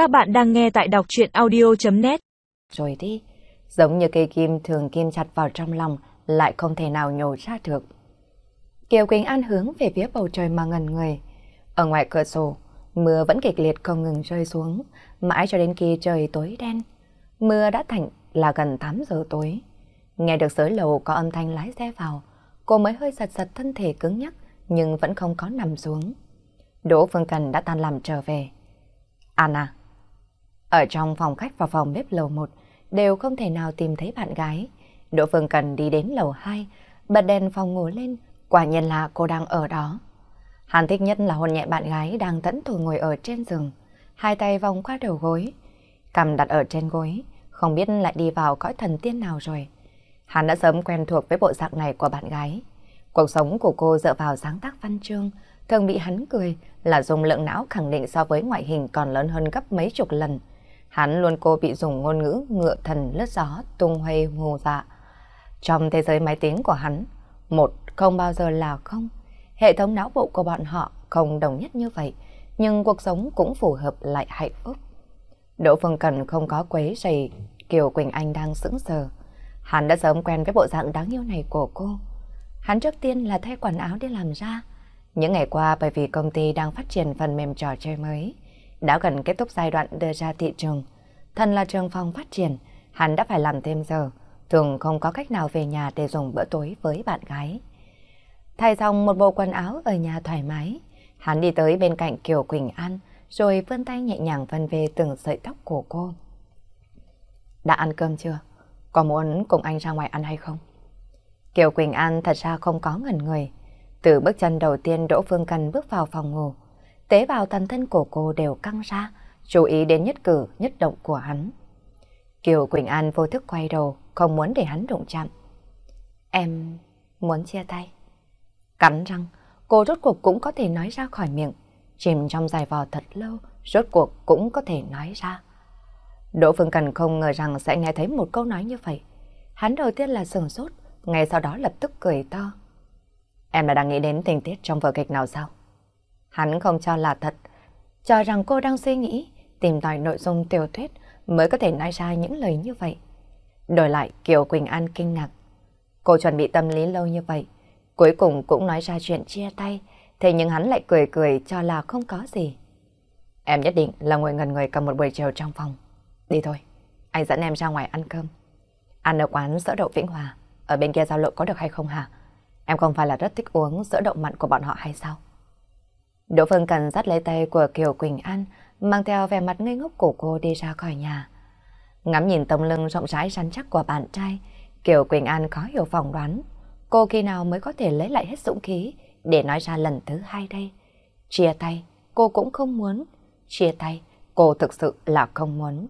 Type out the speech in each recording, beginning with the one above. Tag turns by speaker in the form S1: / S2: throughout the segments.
S1: Các bạn đang nghe tại đọc chuyện audio.net
S2: Rồi đi, giống như cây kim thường kim chặt vào trong lòng lại không thể nào nhổ ra được. Kiều Quỳnh An hướng về phía bầu trời mà ngần người. Ở ngoài cửa sổ, mưa vẫn kịch liệt không ngừng rơi xuống, mãi cho đến khi trời tối đen. Mưa đã thành là gần 8 giờ tối. Nghe được dưới lầu có âm thanh lái xe vào, cô mới hơi giật giật thân thể cứng nhắc, nhưng vẫn không có nằm xuống. Đỗ Phương Cần đã tan làm trở về. Anna. Ở trong phòng khách và phòng bếp lầu 1 đều không thể nào tìm thấy bạn gái. Đỗ Phương Cần đi đến lầu 2, bật đèn phòng ngủ lên, quả nhiên là cô đang ở đó. Hắn thích nhất là hôn nhẹ bạn gái đang tẫn thù ngồi ở trên giường, hai tay vòng qua đầu gối, cầm đặt ở trên gối, không biết lại đi vào cõi thần tiên nào rồi. Hắn đã sớm quen thuộc với bộ dạng này của bạn gái. Cuộc sống của cô dựa vào sáng tác văn chương, thường bị hắn cười là dùng lượng não khẳng định so với ngoại hình còn lớn hơn gấp mấy chục lần. Hắn luôn cô bị dùng ngôn ngữ ngựa thần lướt gió tung hoay hồ dạ. Trong thế giới máy tính của hắn, một không bao giờ là không. Hệ thống não bộ của bọn họ không đồng nhất như vậy, nhưng cuộc sống cũng phù hợp lại hạnh phúc. Đỗ Phương Cần không có quấy rầy Kiều Quỳnh Anh đang sững sờ. Hắn đã sớm quen với bộ dạng đáng yêu này của cô. Hắn trước tiên là thay quần áo để làm ra. Những ngày qua bởi vì công ty đang phát triển phần mềm trò chơi mới, đã gần kết thúc giai đoạn đưa ra thị trường. Thân là trường phòng phát triển, hắn đã phải làm thêm giờ, thường không có cách nào về nhà để dùng bữa tối với bạn gái. Thay xong một bộ quần áo ở nhà thoải mái, hắn đi tới bên cạnh Kiều Quỳnh An, rồi vươn tay nhẹ nhàng phân về từng sợi tóc của cô. Đã ăn cơm chưa? Có muốn cùng anh ra ngoài ăn hay không? Kiều Quỳnh An thật ra không có ngần người. Từ bước chân đầu tiên Đỗ Phương Cần bước vào phòng ngủ, tế bào thần thân của cô đều căng ra, chú ý đến nhất cử, nhất động của hắn. Kiều Quỳnh An vô thức quay đầu, không muốn để hắn đụng chạm. Em muốn chia tay. Cắn răng, cô rốt cuộc cũng có thể nói ra khỏi miệng. Chìm trong dài vò thật lâu, rốt cuộc cũng có thể nói ra. Đỗ Phương Cần không ngờ rằng sẽ nghe thấy một câu nói như vậy. Hắn đầu tiên là sừng sốt, ngay sau đó lập tức cười to. Em là đang nghĩ đến tình tiết trong vở kịch nào sao? Hắn không cho là thật, cho rằng cô đang suy nghĩ, tìm tòi nội dung tiểu thuyết mới có thể nói ra những lời như vậy. Đổi lại Kiều Quỳnh An kinh ngạc. Cô chuẩn bị tâm lý lâu như vậy, cuối cùng cũng nói ra chuyện chia tay, thế nhưng hắn lại cười cười cho là không có gì. Em nhất định là ngồi ngần người cầm một buổi chiều trong phòng. Đi thôi, anh dẫn em ra ngoài ăn cơm. Ăn ở quán sữa đậu Vĩnh Hòa, ở bên kia giao lộ có được hay không hả? Em không phải là rất thích uống sữa đậu mặn của bọn họ hay sao? Đỗ Phương Cần dắt lấy tay của Kiều Quỳnh An, mang theo vẻ mặt ngây ngốc của cô đi ra khỏi nhà. Ngắm nhìn tông lưng rộng rãi rắn chắc của bạn trai, Kiều Quỳnh An khó hiểu phỏng đoán. Cô khi nào mới có thể lấy lại hết dũng khí để nói ra lần thứ hai đây? Chia tay, cô cũng không muốn. Chia tay, cô thực sự là không muốn.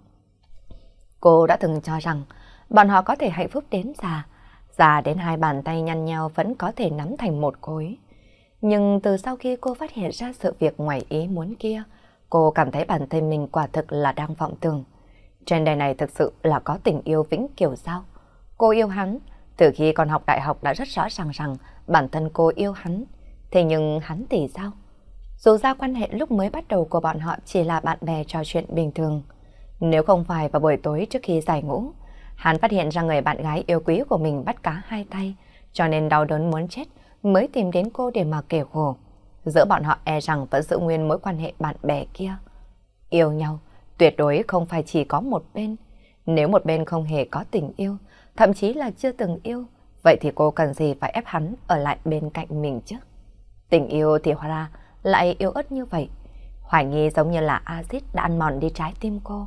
S2: Cô đã từng cho rằng bọn họ có thể hạnh phúc đến già, già đến hai bàn tay nhăn nhau vẫn có thể nắm thành một khối. Nhưng từ sau khi cô phát hiện ra sự việc ngoài ý muốn kia, cô cảm thấy bản thân mình quả thực là đang vọng tưởng. Trên đời này thực sự là có tình yêu vĩnh kiểu sao? Cô yêu hắn, từ khi còn học đại học đã rất rõ ràng rằng bản thân cô yêu hắn. Thế nhưng hắn thì sao? Dù ra quan hệ lúc mới bắt đầu của bọn họ chỉ là bạn bè trò chuyện bình thường. Nếu không phải vào buổi tối trước khi giải ngũ, hắn phát hiện ra người bạn gái yêu quý của mình bắt cá hai tay, cho nên đau đớn muốn chết mới tìm đến cô để mà kể khổ. Giữa bọn họ e rằng vẫn giữ nguyên mối quan hệ bạn bè kia. Yêu nhau, tuyệt đối không phải chỉ có một bên. Nếu một bên không hề có tình yêu, thậm chí là chưa từng yêu, vậy thì cô cần gì phải ép hắn ở lại bên cạnh mình chứ? Tình yêu thì hóa ra lại yếu ớt như vậy. Hoài nghi giống như là axit đã ăn mòn đi trái tim cô.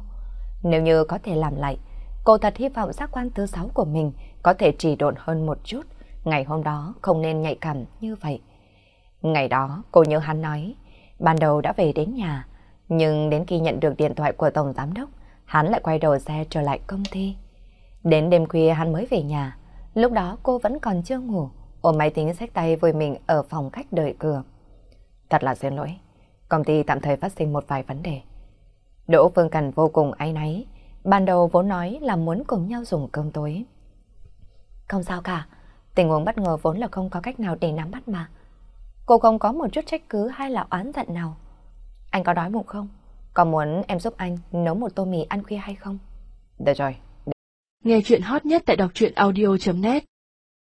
S2: Nếu như có thể làm lại, cô thật hy vọng giác quan thứ sáu của mình có thể trì độn hơn một chút. Ngày hôm đó không nên nhạy cảm như vậy. Ngày đó cô nhớ hắn nói, ban đầu đã về đến nhà, nhưng đến khi nhận được điện thoại của Tổng Giám Đốc, hắn lại quay đầu xe trở lại công ty. Đến đêm khuya hắn mới về nhà, lúc đó cô vẫn còn chưa ngủ, ôm máy tính sách tay với mình ở phòng khách đợi cửa. Thật là xin lỗi, công ty tạm thời phát sinh một vài vấn đề. Đỗ Phương Cần vô cùng áy náy, ban đầu vốn nói là muốn cùng nhau dùng cơm tối. Không sao cả, tình huống bất ngờ vốn là không có cách nào để nắm bắt mà. Cô không có một chút trách cứ hay là oán giận nào. Anh có đói bụng không? Có muốn em giúp anh nấu một tô mì ăn khuya hay không? Được rồi.
S1: Nghe chuyện hot nhất tại đọc truyện audio.net